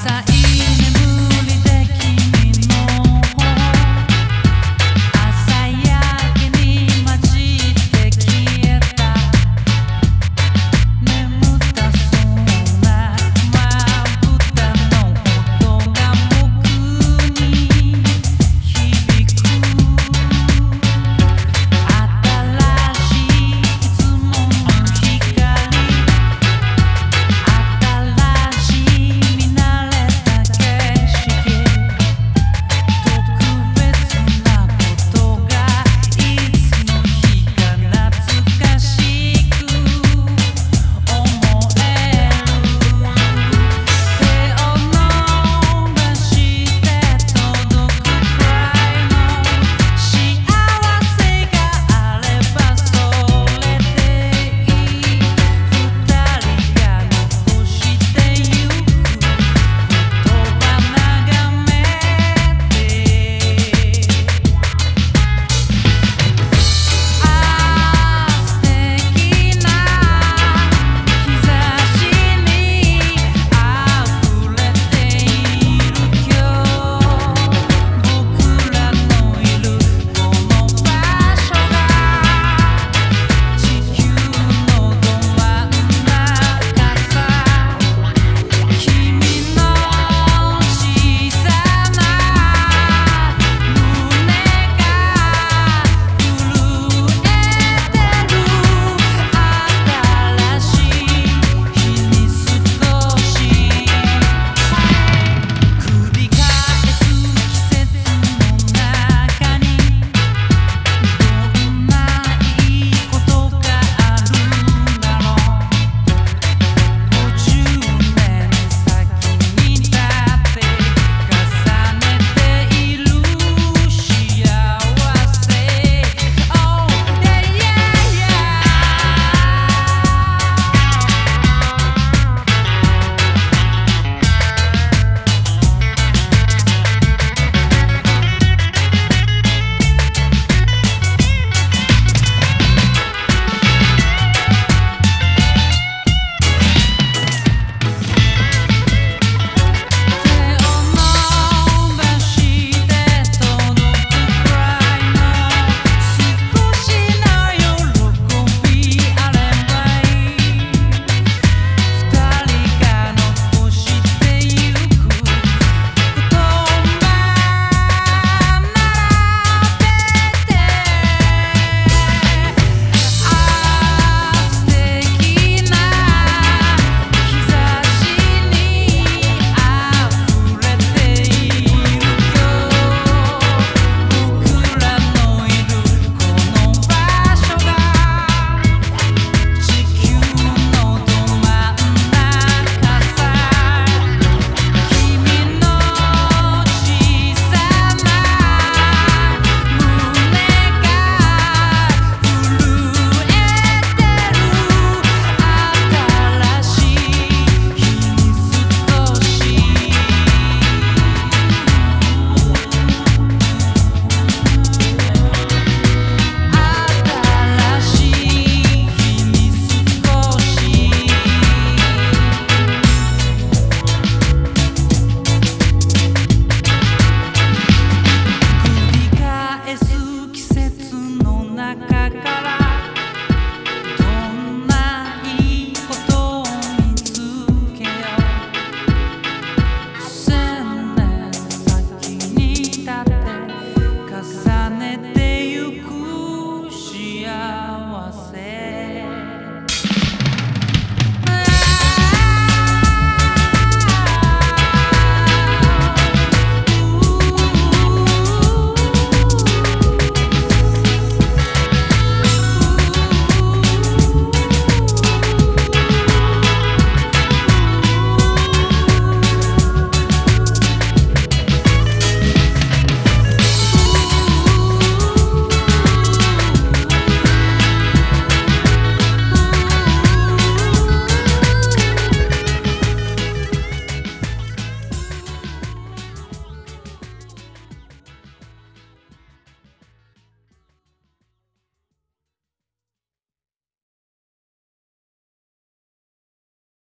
sa na.